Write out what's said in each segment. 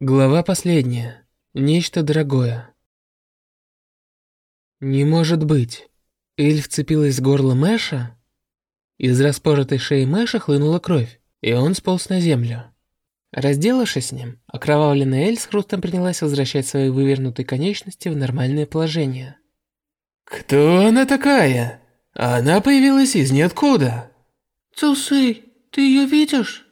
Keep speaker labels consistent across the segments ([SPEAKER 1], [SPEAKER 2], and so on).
[SPEAKER 1] Глава последняя. Нечто дорогое. Не может быть. Эль вцепилась в горло Мэша? Из распоротой шеи Мэша хлынула кровь, и он сполз на землю. Разделавшись с ним, окровавленная Эль с хрустом принялась возвращать свои вывернутые конечности в нормальное положение.
[SPEAKER 2] «Кто она такая? Она появилась из ниоткуда».
[SPEAKER 3] «Цусей, ты ее видишь?»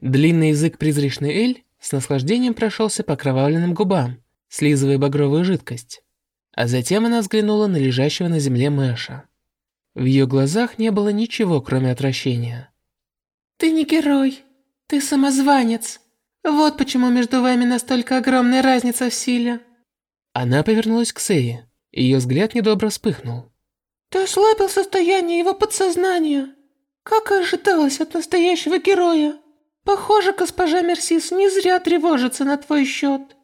[SPEAKER 1] Длинный язык призрачной Эль с наслаждением прошелся по кровавленным губам, слизывая багровую жидкость. А затем она взглянула на лежащего на земле Мэша. В ее глазах не было ничего, кроме отвращения.
[SPEAKER 3] «Ты не герой, ты самозванец. Вот почему между вами настолько огромная разница в силе».
[SPEAKER 1] Она повернулась к Сее. Ее взгляд недобро вспыхнул.
[SPEAKER 3] «Ты ослабил состояние его подсознания. Как и ожидалось от настоящего героя. Похоже, госпожа Мерсис не зря тревожится на твой счет.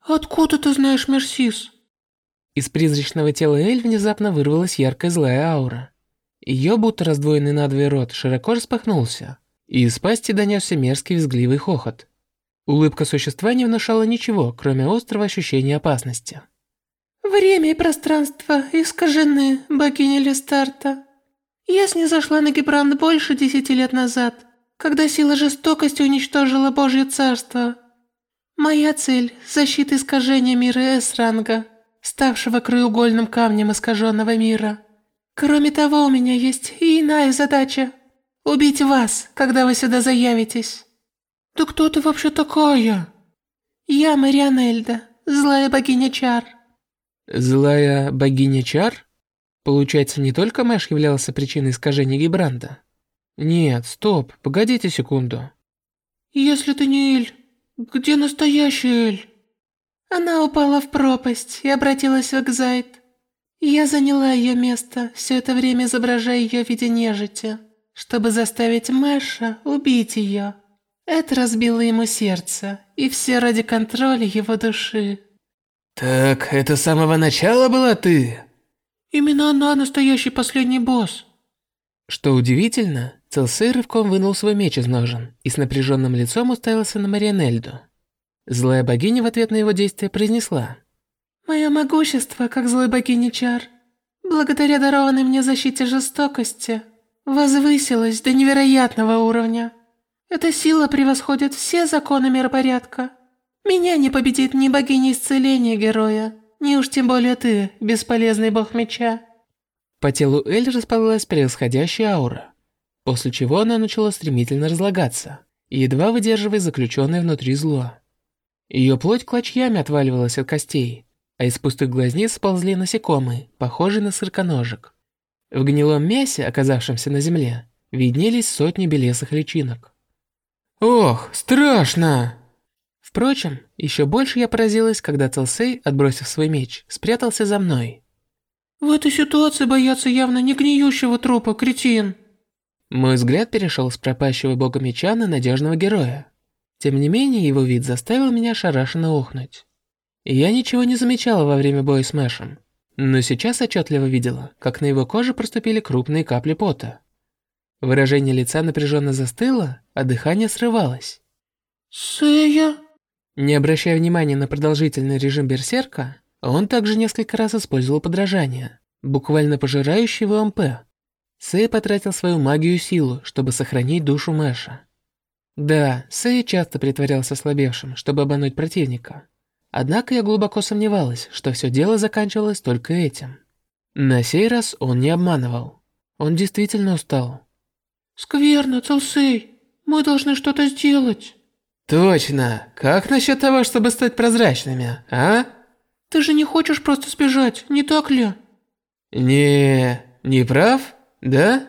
[SPEAKER 3] Откуда ты знаешь Мерсис?
[SPEAKER 1] Из призрачного тела Эль внезапно вырвалась яркая злая аура. Ее будто раздвоенный надвое рот широко распахнулся, и из пасти донесся мерзкий визгливый хохот. Улыбка существа не внушала ничего, кроме острого ощущения опасности.
[SPEAKER 3] «Время и пространство искажены, богиня Лестарта. Я снизошла на Гибранд больше десяти лет назад когда сила жестокости уничтожила Божье Царство. Моя цель – защита искажения мира С-ранга, ставшего краеугольным камнем искаженного мира. Кроме того, у меня есть и иная задача – убить вас, когда вы сюда заявитесь.
[SPEAKER 1] Да кто ты вообще такая?
[SPEAKER 3] Я Марианельда, злая богиня Чар.
[SPEAKER 1] Злая богиня Чар? Получается, не только Мэш являлся причиной искажения Гибранда. Нет, стоп, погодите секунду.
[SPEAKER 3] Если ты не Эль, где настоящая Эль? Она упала в пропасть и обратилась в Экзайт. Я заняла ее место, все это время изображая ее в виде нежити, чтобы заставить Мэша убить ее. Это разбило ему сердце, и все ради контроля его души.
[SPEAKER 2] Так, это с самого начала была ты?
[SPEAKER 3] Именно она настоящий последний босс.
[SPEAKER 1] Что удивительно, Целсей рывком вынул свой меч из ножен и с напряженным лицом уставился на Марианельду. Злая богиня в ответ на его действие произнесла.
[SPEAKER 3] «Мое могущество, как злой богини Чар, благодаря дарованной мне защите жестокости, возвысилось до невероятного уровня. Эта сила превосходит все законы миропорядка. Меня не победит ни богиня исцеления героя, ни уж тем более ты, бесполезный бог меча».
[SPEAKER 1] По телу Эль расплылась превосходящая аура после чего она начала стремительно разлагаться, едва выдерживая заключенное внутри зло. Ее плоть клочьями отваливалась от костей, а из пустых глазниц сползли насекомые, похожие на сырконожек. В гнилом мясе, оказавшемся на земле, виднелись сотни белесых личинок.
[SPEAKER 2] «Ох, страшно!»
[SPEAKER 1] Впрочем, еще больше я поразилась, когда Целсей, отбросив свой меч, спрятался за мной.
[SPEAKER 3] «В этой ситуации боятся явно не гниющего трупа, кретин!»
[SPEAKER 1] Мой взгляд перешел с пропащего бога меча на надежного героя. Тем не менее, его вид заставил меня шарашенно охнуть. Я ничего не замечала во время боя с Мэшем, но сейчас отчетливо видела, как на его коже проступили крупные капли пота. Выражение лица напряженно застыло, а дыхание срывалось.
[SPEAKER 3] «Сэя?»
[SPEAKER 1] Не обращая внимания на продолжительный режим берсерка, он также несколько раз использовал подражание, буквально пожирающий ВМП. Сэй потратил свою магию и силу, чтобы сохранить душу Мэша. Да, Сэй часто притворялся слабевшим, чтобы обмануть противника. Однако я глубоко сомневалась, что все дело заканчивалось только этим. На сей раз он не обманывал. Он действительно устал.
[SPEAKER 3] «Скверно, Целсей. Мы должны что-то сделать».
[SPEAKER 2] «Точно. Как насчет того, чтобы стать прозрачными, а?»
[SPEAKER 3] «Ты же не хочешь просто сбежать, не так ли?»
[SPEAKER 2] «Не... не прав?» Да?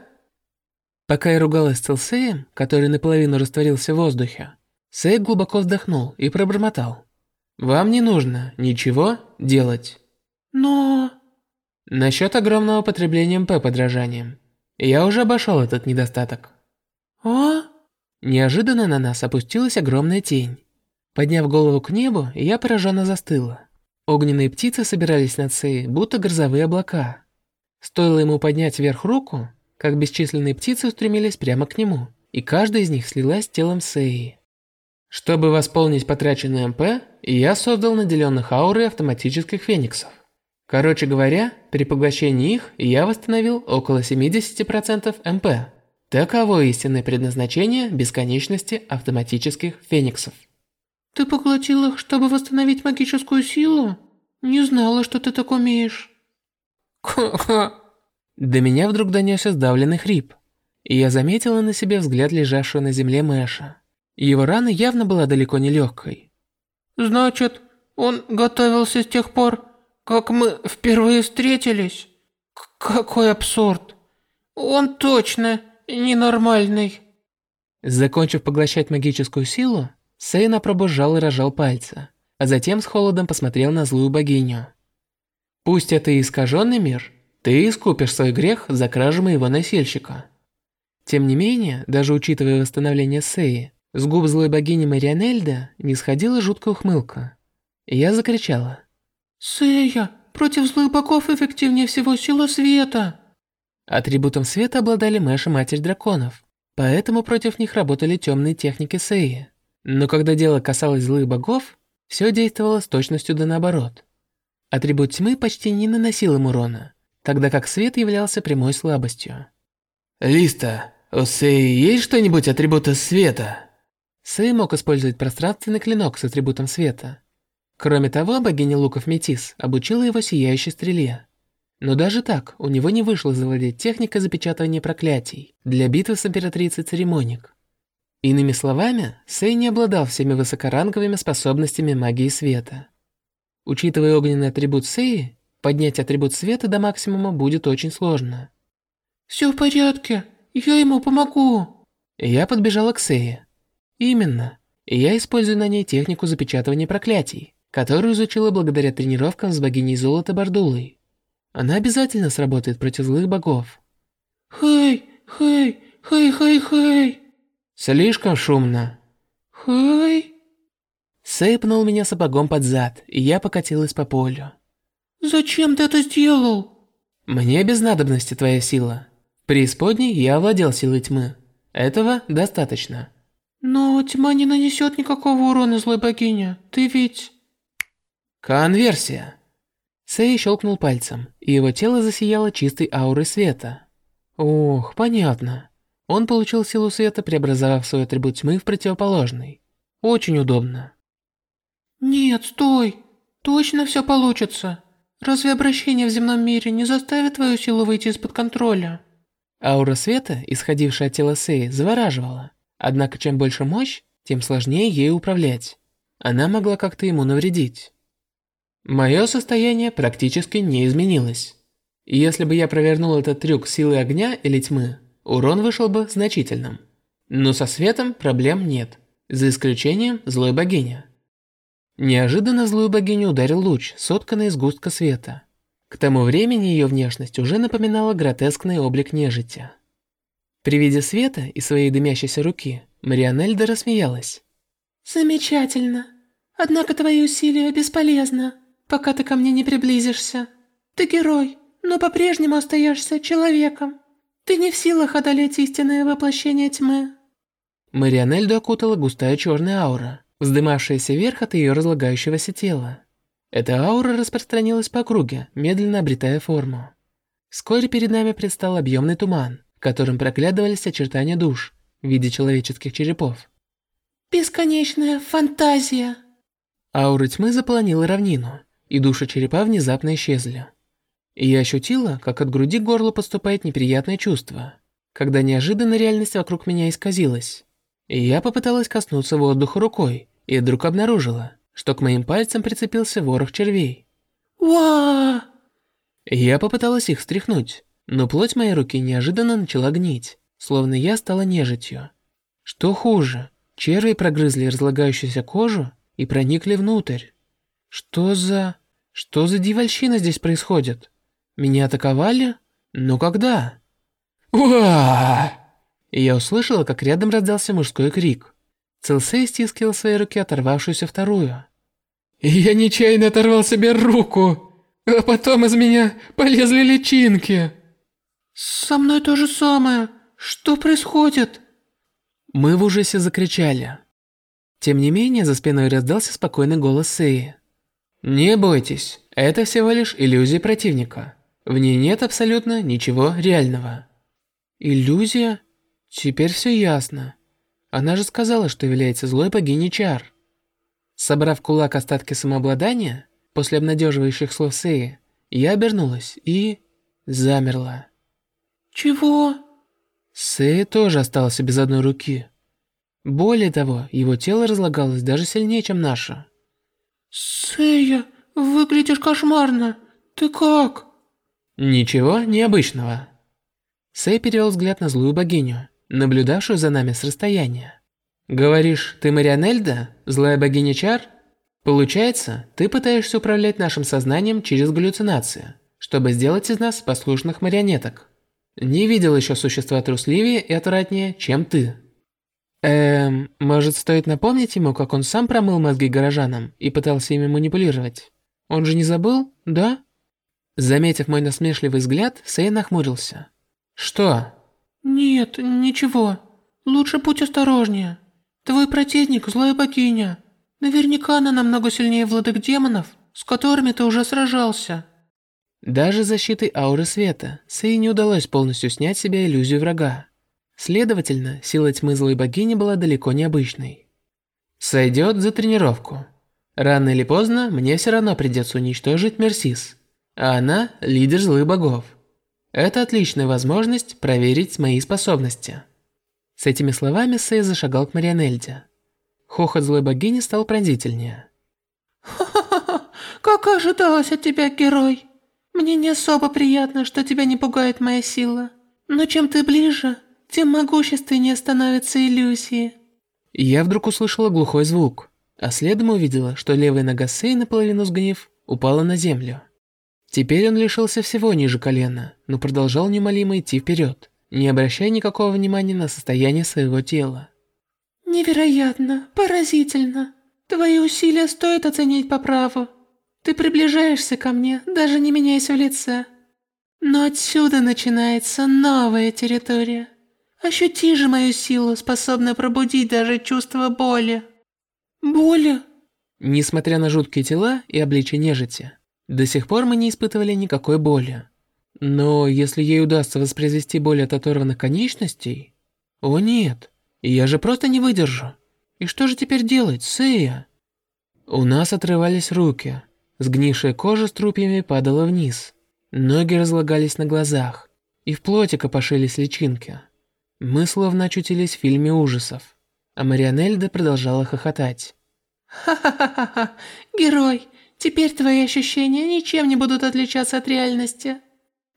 [SPEAKER 1] Пока я ругалась с Целсеем, который наполовину растворился в воздухе, Сей глубоко вздохнул и пробормотал. «Вам не нужно ничего делать».
[SPEAKER 3] «Но...»
[SPEAKER 1] Насчет огромного потребления МП подражанием. Я уже обошел этот недостаток.
[SPEAKER 3] «А?»
[SPEAKER 1] Неожиданно на нас опустилась огромная тень. Подняв голову к небу, я пораженно застыла. Огненные птицы собирались над Сей, будто грозовые облака. Стоило ему поднять вверх руку, как бесчисленные птицы устремились прямо к нему, и каждая из них слилась с телом Сеи. Чтобы восполнить потраченный МП, я создал наделенных аурой автоматических фениксов. Короче говоря, при поглощении их я восстановил около 70% МП. Таково истинное предназначение бесконечности автоматических фениксов.
[SPEAKER 3] Ты поглотил их, чтобы восстановить магическую силу? Не знала, что ты так умеешь.
[SPEAKER 1] До меня вдруг донесся сдавленный хрип, и я заметила на себе взгляд лежавшего на земле Мэша. Его рана явно была далеко не легкой.
[SPEAKER 3] Значит, он готовился с тех пор, как мы впервые встретились? К какой абсурд. Он точно ненормальный.
[SPEAKER 1] Закончив поглощать магическую силу, Сейна пробужал и рожал пальцы, а затем с холодом посмотрел на злую богиню. «Пусть это и искаженный мир, ты искупишь свой грех за кражу моего носильщика». Тем не менее, даже учитывая восстановление Сеи, с губ злой богини Марианельда не сходила жуткая ухмылка. И я закричала.
[SPEAKER 3] «Сэя, против злых богов эффективнее всего сила света!»
[SPEAKER 1] Атрибутом света обладали Мэш и Матерь Драконов, поэтому против них работали темные техники Сэи. Но когда дело касалось злых богов, все действовало с точностью да наоборот. Атрибут тьмы почти не наносил им урона, тогда как свет являлся прямой слабостью.
[SPEAKER 2] «Листа, у Сэи есть что-нибудь атрибута света?»
[SPEAKER 1] Сэй мог использовать пространственный клинок с атрибутом света. Кроме того, богиня луков Метис обучила его сияющей стреле. Но даже так, у него не вышло завладеть техникой запечатывания проклятий для битвы с императрицей Церемоник. Иными словами, Сэй не обладал всеми высокоранговыми способностями магии света. Учитывая огненный атрибут Сэй, поднять атрибут света до максимума будет очень сложно.
[SPEAKER 3] «Все в порядке, я ему помогу».
[SPEAKER 1] Я подбежала к Сэй. Именно. Я использую на ней технику запечатывания проклятий, которую изучила благодаря тренировкам с богиней Золота Бардулой. Она обязательно сработает против злых богов.
[SPEAKER 3] Хей, хей, хей.
[SPEAKER 1] Слишком шумно.
[SPEAKER 3] Хей.
[SPEAKER 1] Сэй пнул меня сапогом под зад, и я покатилась по полю.
[SPEAKER 3] Зачем ты это сделал?
[SPEAKER 1] Мне без надобности твоя сила. При исподней я овладел силой тьмы. Этого достаточно.
[SPEAKER 3] Но тьма не нанесет никакого урона злой богине. Ты ведь...
[SPEAKER 1] Конверсия. Сэй щелкнул пальцем, и его тело засияло чистой аурой света. Ох, понятно. Он получил силу света, преобразовав свой атрибут тьмы в противоположный. Очень удобно.
[SPEAKER 3] Нет, стой. Точно все получится. Разве обращение в земном мире не заставит твою силу выйти из-под контроля?
[SPEAKER 1] Аура света, исходившая от тела Сэй, завораживала. Однако чем больше мощь, тем сложнее ей управлять. Она могла как-то ему навредить. Мое состояние практически не изменилось. Если бы я провернул этот трюк силы огня или тьмы, урон вышел бы значительным. Но со светом проблем нет, за исключением злой богини. Неожиданно злую богиню ударил луч, сотканный из густка света. К тому времени ее внешность уже напоминала гротескный облик нежити. При виде света и своей дымящейся руки, Марианельда рассмеялась.
[SPEAKER 3] «Замечательно. Однако твои усилия бесполезны, пока ты ко мне не приблизишься. Ты герой, но по-прежнему остаешься человеком. Ты не в силах одолеть истинное воплощение тьмы».
[SPEAKER 1] Марианельду окутала густая черная аура, вздымавшаяся вверх от ее разлагающегося тела. Эта аура распространилась по округе, медленно обретая форму. Вскоре перед нами предстал объемный туман, в котором проглядывались очертания душ в виде человеческих черепов.
[SPEAKER 3] «Бесконечная фантазия!»
[SPEAKER 1] Аура тьмы заполонила равнину, и души черепа внезапно исчезли. Я ощутила, как от груди к горлу поступает неприятное чувство, когда неожиданно реальность вокруг меня исказилась. Я попыталась коснуться воздуха рукой, и вдруг обнаружила, что к моим пальцам прицепился ворох червей.
[SPEAKER 3] «Ва!»
[SPEAKER 1] Я попыталась их стряхнуть, но плоть моей руки неожиданно начала гнить, словно я стала нежитью. Что хуже, черви прогрызли разлагающуюся кожу и проникли внутрь. Что за... Что за дивальщина здесь происходит? Меня атаковали? Но когда? Уа! Я услышала, как рядом раздался мужской крик. Целсей стискивал в своей руке оторвавшуюся вторую. «Я нечаянно оторвал себе руку, а потом из меня полезли личинки!»
[SPEAKER 3] «Со мной то же самое. Что происходит?»
[SPEAKER 1] Мы в ужасе закричали. Тем не менее, за спиной раздался спокойный голос Сеи. «Не бойтесь, это всего лишь иллюзия противника. В ней нет абсолютно ничего реального». «Иллюзия? Теперь все ясно. Она же сказала, что является злой богиней Чар». Собрав кулак остатки самообладания, после обнадеживающих слов Сеи, я обернулась и... замерла.
[SPEAKER 3] «Чего?»
[SPEAKER 1] Сэй тоже остался без одной руки. Более того, его тело разлагалось даже сильнее, чем наше.
[SPEAKER 3] «Сэя, выглядишь кошмарно. Ты как?»
[SPEAKER 1] Ничего необычного. Сэй перевел взгляд на злую богиню, наблюдавшую за нами с расстояния. «Говоришь, ты Марианельда, злая богиня Чар? Получается, ты пытаешься управлять нашим сознанием через галлюцинации, чтобы сделать из нас послушных марионеток. Не видел еще существа трусливее и отвратнее, чем ты». Эм, может стоит напомнить ему, как он сам промыл мозги горожанам и пытался ими манипулировать? Он же не забыл, да? Заметив мой насмешливый взгляд, Сэй нахмурился. Что?
[SPEAKER 3] Нет, ничего. Лучше будь осторожнее. Твой противник злая богиня. Наверняка она намного сильнее владык демонов, с которыми ты уже сражался.
[SPEAKER 1] Даже защитой ауры света Сэй не удалось полностью снять с себя иллюзию врага. Следовательно, сила тьмы злой богини была далеко необычной. Сойдет за тренировку. Рано или поздно мне все равно придется уничтожить Мерсис, а она – лидер злых богов. Это отличная возможность проверить мои способности. С этими словами Сэй зашагал к Марианельде. Хохот злой богини стал пронзительнее.
[SPEAKER 3] «Ха-ха-ха, как ожидалось от тебя, герой. Мне не особо приятно, что тебя не пугает моя сила. Но чем ты ближе, тем могущественнее становятся иллюзии.
[SPEAKER 1] Я вдруг услышала глухой звук, а следом увидела, что левая нога Сэй, наполовину сгнив, упала на землю. Теперь он лишился всего ниже колена, но продолжал неумолимо идти вперед, не обращая никакого внимания на состояние своего тела.
[SPEAKER 3] «Невероятно, поразительно. Твои усилия стоит оценить по праву. Ты приближаешься ко мне, даже не меняясь в лице. Но отсюда начинается новая территория. Ощути же мою силу, способную пробудить даже чувство боли. Боли?
[SPEAKER 1] Несмотря на жуткие тела и обличие нежити, до сих пор мы не испытывали никакой боли. Но если ей удастся воспроизвести боль от оторванных конечностей... О нет, я же просто не выдержу. И что же теперь делать, Сэя? У нас отрывались руки. Сгнившая кожа с трупьями падала вниз. Ноги разлагались на глазах. И в плоти копошились личинки. Мы словно очутились в фильме ужасов, а Марианельда продолжала хохотать.
[SPEAKER 3] «Ха-ха-ха-ха, герой, теперь твои ощущения ничем не будут отличаться от реальности.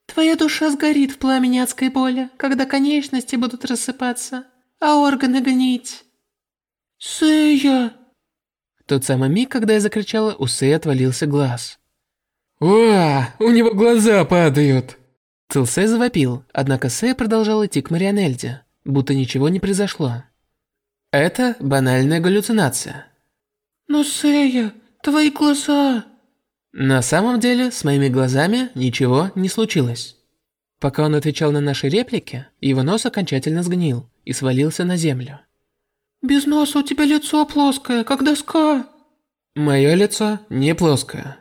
[SPEAKER 3] Твоя душа сгорит в пламени адской боли, когда конечности будут рассыпаться, а органы гнить». «Сэя!»
[SPEAKER 1] В тот самый миг, когда я закричала, у Сэя отвалился глаз. «Уа, у него глаза падают!» Цилсей завопил, однако Сэй продолжал идти к Марианельде, будто ничего не произошло. Это банальная галлюцинация.
[SPEAKER 3] Но Сэя, твои глаза...
[SPEAKER 1] На самом деле, с моими глазами ничего не случилось. Пока он отвечал на наши реплики, его нос окончательно сгнил и свалился на землю.
[SPEAKER 3] «Без носа у тебя лицо плоское, как доска».
[SPEAKER 1] Мое лицо не плоское.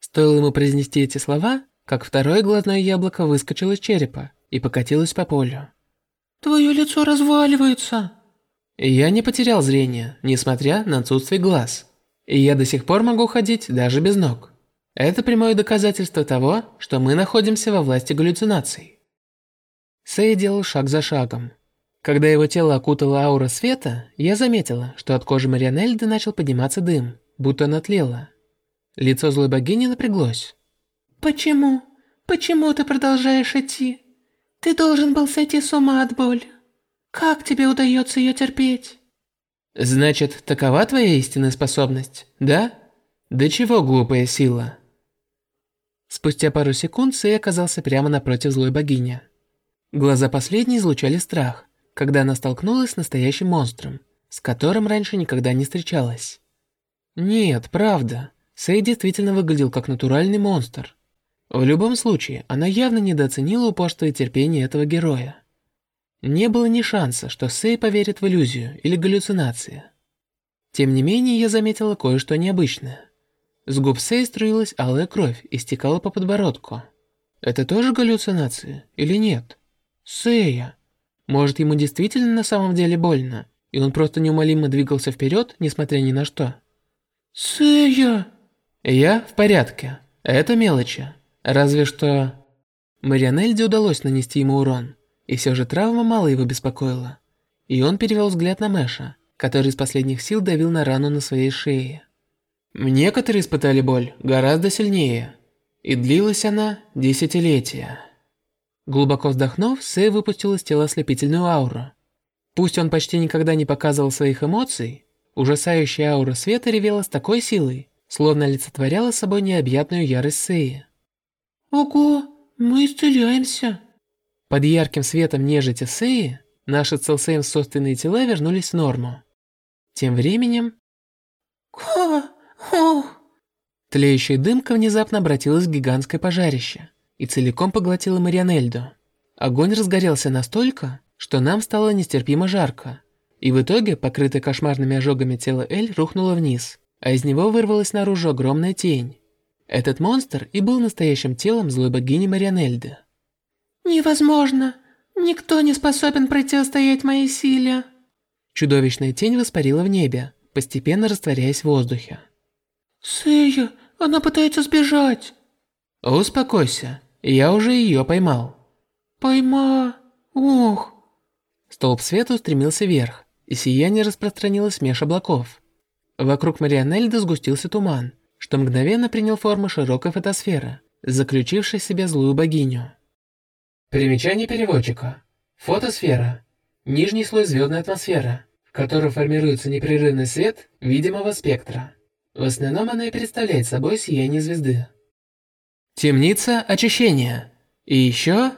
[SPEAKER 1] Стоило ему произнести эти слова, как второе глазное яблоко выскочило из черепа и покатилось по полю.
[SPEAKER 3] «Твое лицо разваливается!»
[SPEAKER 1] Я не потерял зрение, несмотря на отсутствие глаз. И я до сих пор могу ходить даже без ног. Это прямое доказательство того, что мы находимся во власти галлюцинаций. Сэй делал шаг за шагом. Когда его тело окутала аура света, я заметила, что от кожи Марианельды начал подниматься дым, будто она тлела. Лицо злой богини напряглось.
[SPEAKER 3] Почему? Почему ты продолжаешь идти? Ты должен был сойти с ума от боли. Как тебе удается ее терпеть?
[SPEAKER 1] Значит, такова твоя истинная способность, да? Да чего глупая сила? Спустя пару секунд Сэй оказался прямо напротив злой богини. Глаза последней излучали страх, когда она столкнулась с настоящим монстром, с которым раньше никогда не встречалась. Нет, правда, Сэй действительно выглядел как натуральный монстр. В любом случае, она явно недооценила упорство и терпение этого героя. Не было ни шанса, что Сэй поверит в иллюзию или галлюцинации. Тем не менее, я заметила кое-что необычное. С губ Сэй струилась алая кровь и стекала по подбородку. Это тоже галлюцинации или нет? Сэя. Может, ему действительно на самом деле больно, и он просто неумолимо двигался вперед, несмотря ни на что?
[SPEAKER 3] Сэя!
[SPEAKER 1] Я в порядке. Это мелочи. Разве что... Марианельде удалось нанести ему урон, и все же травма мало его беспокоила. И он перевел взгляд на Мэша, который из последних сил давил на рану на своей шее. Некоторые испытали боль гораздо сильнее, и длилась она десятилетия. Глубоко вздохнув, Сэй выпустил из тела ослепительную ауру. Пусть он почти никогда не показывал своих эмоций, ужасающая аура света ревела с такой силой, словно олицетворяла собой необъятную ярость Сэи.
[SPEAKER 3] «Ого, мы исцеляемся!»
[SPEAKER 1] Под ярким светом нежити Сэи, наши Целсейм собственные тела вернулись в норму. Тем временем... Тлеющая дымка внезапно обратилась в гигантское пожарище и целиком поглотила Марианельду. Огонь разгорелся настолько, что нам стало нестерпимо жарко. И в итоге, покрытое кошмарными ожогами тело Эль рухнуло вниз, а из него вырвалась наружу огромная тень. Этот монстр и был настоящим телом злой богини Марианельды.
[SPEAKER 3] «Невозможно! Никто не способен противостоять моей силе!»
[SPEAKER 1] Чудовищная тень воспарила в небе, постепенно растворяясь в воздухе.
[SPEAKER 3] «Сэя, она пытается сбежать!»
[SPEAKER 1] «Успокойся, я уже ее поймал».
[SPEAKER 3] «Пойма... Ох...»
[SPEAKER 1] Столб света устремился вверх, и сияние распространилось меж облаков. Вокруг Марианельды сгустился туман, что мгновенно принял форму широкой фотосферы, заключившей в себя злую богиню. Примечание переводчика. Фотосфера. Нижний слой звездной атмосферы, в которой формируется непрерывный свет видимого спектра. В основном она и представляет собой сияние звезды. Темница очищения. И еще...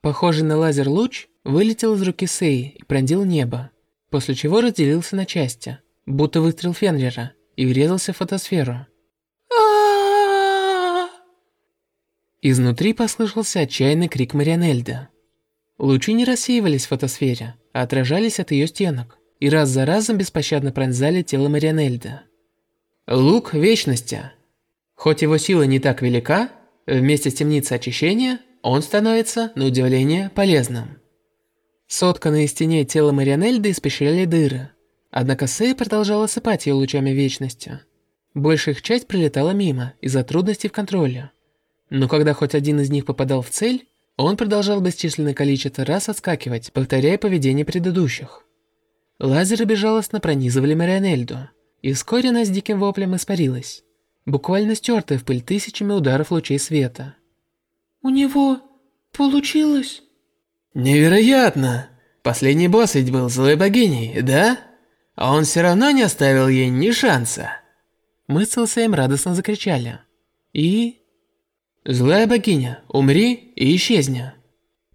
[SPEAKER 1] Похожий на лазер луч вылетел из руки Сей и пронзил небо, после чего разделился на части, будто выстрел Фенрера, и врезался в фотосферу. Изнутри послышался отчаянный крик Марианельда. Лучи не рассеивались в фотосфере, а отражались от ее стенок, и раз за разом беспощадно пронзали тело Марианельда. Лук Вечности. Хоть его сила не так велика, вместе с темницей очищения он становится, на удивление, полезным. Сотканные из теней тело Марианельды испещряли дыры, однако Сэй продолжала сыпать ее лучами Вечности. Большая их часть прилетала мимо из-за трудностей в контроле. Но когда хоть один из них попадал в цель, он продолжал бесчисленное количество раз отскакивать, повторяя поведение предыдущих. Лазеры безжалостно пронизывали Марианельду, и вскоре она с диким воплем испарилась, буквально стертая в пыль тысячами ударов лучей света.
[SPEAKER 3] «У него получилось?»
[SPEAKER 2] «Невероятно! Последний босс ведь был злой богиней, да? А он все равно не оставил ей ни шанса!»
[SPEAKER 1] Мы с Целсеем радостно закричали. И...
[SPEAKER 2] «Злая богиня, умри и исчезни!»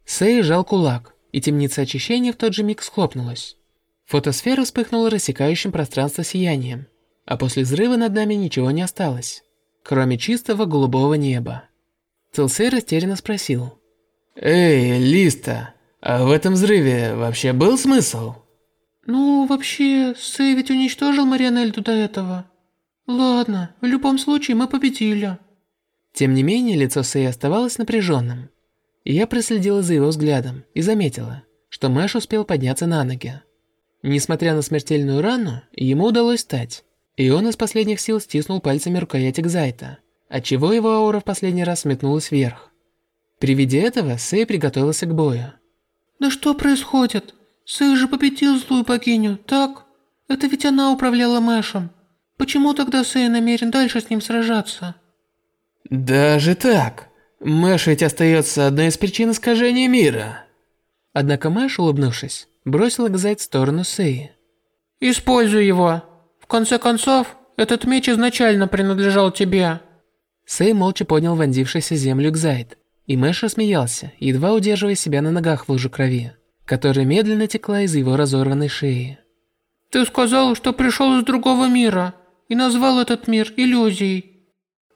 [SPEAKER 1] Сэй сжал кулак, и темница очищения в тот же миг схлопнулась. Фотосфера вспыхнула рассекающим пространство сиянием, а после взрыва над нами ничего не осталось, кроме чистого голубого неба. Целсей растерянно спросил.
[SPEAKER 2] «Эй, Листа, а в этом взрыве вообще был смысл?»
[SPEAKER 3] «Ну, вообще, Сэй ведь уничтожил Марианельду до этого. Ладно, в любом случае мы победили».
[SPEAKER 1] Тем не менее, лицо Сэй оставалось напряженным. я проследила за его взглядом и заметила, что Мэш успел подняться на ноги. Несмотря на смертельную рану, ему удалось встать, и он из последних сил стиснул пальцами рукоять Экзайта, отчего его аура в последний раз метнулась вверх. При виде этого Сэй приготовился к бою.
[SPEAKER 3] «Да что происходит? Сэй же победил злую богиню, так? Это ведь она управляла Мэшем. Почему тогда Сэй намерен дальше с ним сражаться?»
[SPEAKER 2] Даже так? Мэш ведь остается одной из причин искажения мира.
[SPEAKER 1] Однако Мэш, улыбнувшись, бросил Экзайт в сторону Сэй.
[SPEAKER 3] «Используй его. В конце концов, этот меч изначально принадлежал тебе».
[SPEAKER 1] Сэй молча поднял вонзившийся землю Экзайт, и Мэш рассмеялся, едва удерживая себя на ногах в луже крови, которая медленно текла из его разорванной шеи.
[SPEAKER 3] «Ты сказал, что пришел из другого мира, и назвал этот мир иллюзией.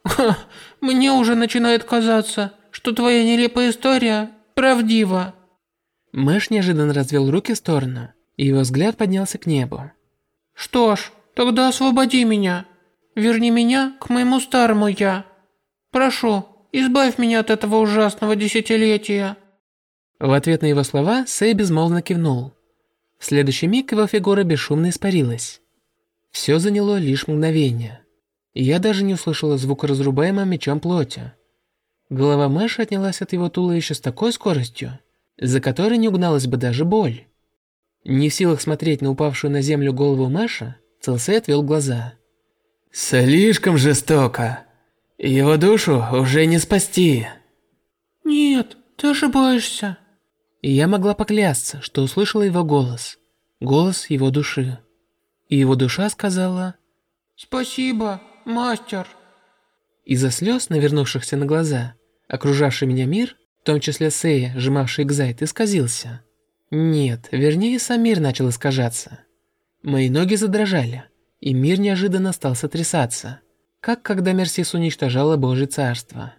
[SPEAKER 3] Ха, мне уже начинает казаться, что твоя нелепая история правдива.
[SPEAKER 1] Мэш неожиданно развел руки в сторону, и его взгляд поднялся к небу.
[SPEAKER 3] Что ж, тогда освободи меня. Верни меня к моему старому я. Прошу, избавь меня от этого ужасного десятилетия.
[SPEAKER 1] В ответ на его слова Сэй безмолвно кивнул. В следующий миг его фигура бесшумно испарилась. Все заняло лишь мгновение. Я даже не услышала звука разрубаемого мечом плоти. Голова Мэша отнялась от его туловища с такой скоростью, за которой не угналась бы даже боль. Не в силах смотреть на упавшую на землю голову Мэша, Целсей отвел глаза.
[SPEAKER 2] «Слишком жестоко. Его душу уже не спасти».
[SPEAKER 3] «Нет, ты ошибаешься».
[SPEAKER 1] И я могла поклясться, что услышала его голос. Голос его души. И его душа сказала
[SPEAKER 3] «Спасибо, мастер».
[SPEAKER 1] Из-за слез, навернувшихся на глаза, окружавший меня мир, в том числе Сея, сжимавший Экзайт, исказился. Нет, вернее, сам мир начал искажаться. Мои ноги задрожали, и мир неожиданно стал сотрясаться, как когда Мерсис уничтожала Божье Царство.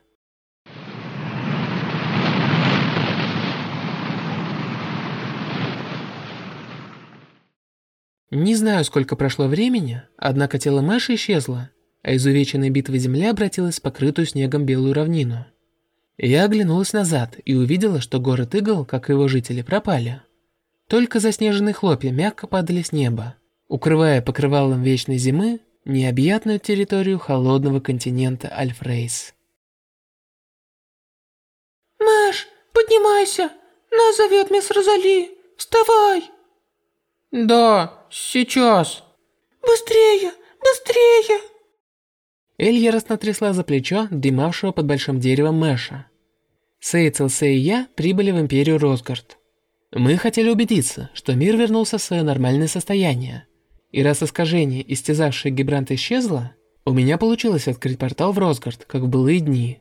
[SPEAKER 1] Не знаю, сколько прошло времени, однако тело Мэши исчезло, а изувеченная битва земля обратилась в покрытую снегом белую равнину. Я оглянулась назад и увидела, что город Игл, как и его жители, пропали. Только заснеженные хлопья мягко падали с неба, укрывая покрывалом вечной зимы необъятную территорию холодного континента Альфрейс.
[SPEAKER 3] «Мэш, поднимайся! Нас зовет мисс Розали! Вставай!» «Да, сейчас!» «Быстрее! Быстрее!»
[SPEAKER 1] Эль яростно за плечо дремавшего под большим деревом Мэша. Сейцел Сэй и я прибыли в Империю Росгард. Мы хотели убедиться, что мир вернулся в свое нормальное состояние. И раз искажение, истязавшее Гибрант исчезло, у меня получилось открыть портал в Росгард, как в былые дни.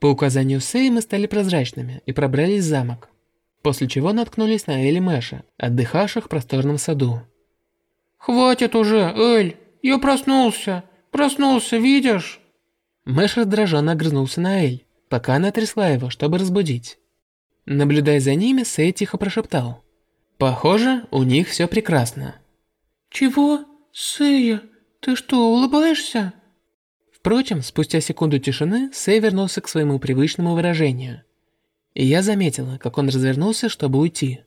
[SPEAKER 1] По указанию Сэй мы стали прозрачными и пробрались в замок после чего наткнулись на Эль и Мэша, отдыхавших в просторном саду.
[SPEAKER 3] «Хватит уже, Эль! Я проснулся! Проснулся, видишь?»
[SPEAKER 1] Мэш раздраженно огрызнулся на Эль, пока она трясла его, чтобы разбудить. Наблюдая за ними, Сэй тихо прошептал. «Похоже, у них все прекрасно».
[SPEAKER 3] «Чего? Сэя, ты что, улыбаешься?»
[SPEAKER 1] Впрочем, спустя секунду тишины, Сэй вернулся к своему привычному выражению – и я заметила, как он развернулся, чтобы уйти.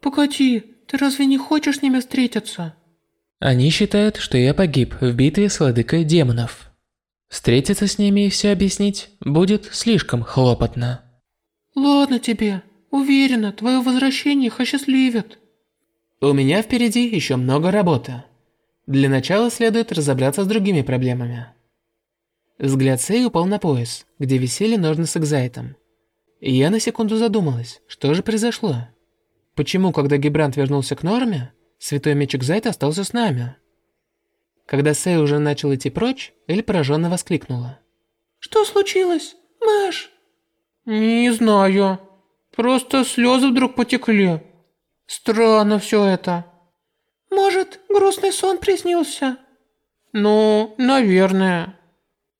[SPEAKER 3] «Погоди, ты разве не хочешь с ними встретиться?»
[SPEAKER 1] Они считают, что я погиб в битве с владыкой демонов. Встретиться с ними и все объяснить будет слишком хлопотно.
[SPEAKER 3] Ладно тебе, уверена, твое возвращение их осчастливит.
[SPEAKER 1] У меня впереди еще много работы. Для начала следует разобраться с другими проблемами. Взгляд Сэй упал на пояс, где висели ножны с экзайтом. И я на секунду задумалась, что же произошло? Почему, когда Гибрант вернулся к норме, Святой Меч Экзайт остался с нами? Когда Сэй уже начал идти прочь, Эль пораженно воскликнула.
[SPEAKER 3] «Что случилось, Мэш?»
[SPEAKER 2] «Не знаю. Просто слезы вдруг потекли. Странно все это».
[SPEAKER 3] «Может, грустный сон приснился?»
[SPEAKER 2] «Ну, наверное».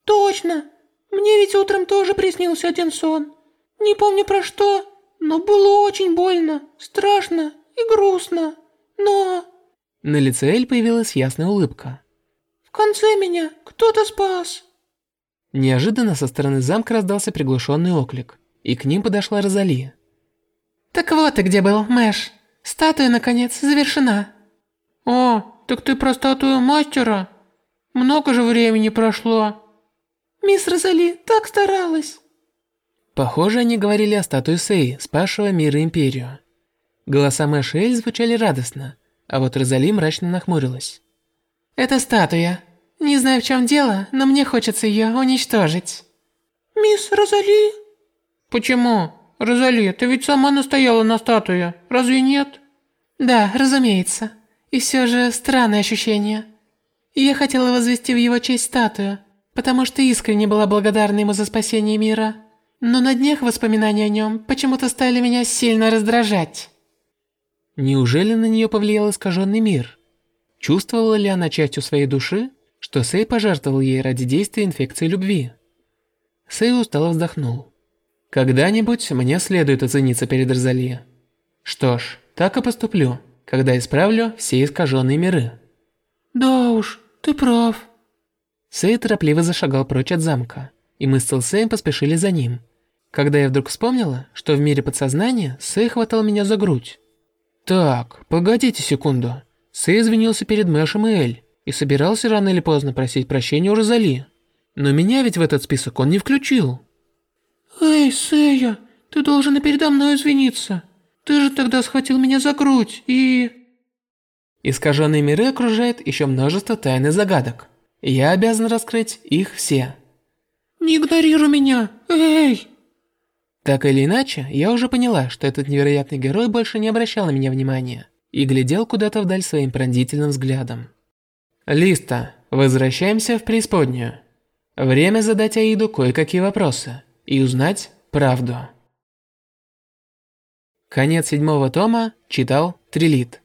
[SPEAKER 3] «Точно. Мне ведь утром тоже приснился один сон. Не помню про что, но было очень больно, страшно и грустно. Но...
[SPEAKER 1] На лице Эль появилась ясная улыбка.
[SPEAKER 3] В конце меня кто-то спас.
[SPEAKER 1] Неожиданно со стороны замка раздался приглушенный оклик, и к ним подошла Розали.
[SPEAKER 3] Так вот ты где был, Мэш. Статуя, наконец, завершена.
[SPEAKER 2] О, так ты про статую мастера? Много же времени прошло.
[SPEAKER 3] Мисс Розали так старалась.
[SPEAKER 1] Похоже, они говорили о статуе Сэй, спасшего мир и империю. Голоса Мэш и Эль звучали радостно, а вот Розали мрачно нахмурилась.
[SPEAKER 3] «Это статуя. Не знаю, в чем дело, но мне хочется ее уничтожить». «Мисс Розали?»
[SPEAKER 2] «Почему? Розали, ты ведь сама настояла на статуе, разве нет?»
[SPEAKER 3] «Да, разумеется. И все же странное ощущение. Я хотела возвести в его честь статую, потому что искренне была благодарна ему за спасение мира». Но на днях воспоминания о нем почему-то стали меня сильно раздражать.
[SPEAKER 1] Неужели на нее повлиял искаженный мир? Чувствовала ли она частью своей души, что Сэй пожертвовал ей ради действия инфекции любви? Сэй устало вздохнул. Когда-нибудь мне следует оцениться перед Розали. Что ж, так и поступлю, когда исправлю все искаженные миры.
[SPEAKER 3] Да уж, ты прав.
[SPEAKER 1] Сэй торопливо зашагал прочь от замка, и мы с Целсеем поспешили за ним. Когда я вдруг вспомнила, что в мире подсознания Сэй хватал меня за грудь. Так, погодите секунду. Сэй извинился перед Мэшем и Эль и собирался рано или поздно просить прощения у Розали. Но меня ведь в этот список он не включил.
[SPEAKER 3] Эй, Сэя, ты должен и передо мной извиниться. Ты же тогда схватил меня за грудь и...
[SPEAKER 1] Искаженные миры окружает еще множество тайн и загадок. Я обязан раскрыть их все.
[SPEAKER 3] Не игнорируй меня, эй!
[SPEAKER 1] Так или иначе, я уже поняла, что этот невероятный герой больше не обращал на меня внимания и глядел куда-то вдаль своим пронзительным взглядом. Листа, возвращаемся в преисподнюю. Время задать Аиду кое-какие вопросы и узнать правду. Конец седьмого тома читал Трилит.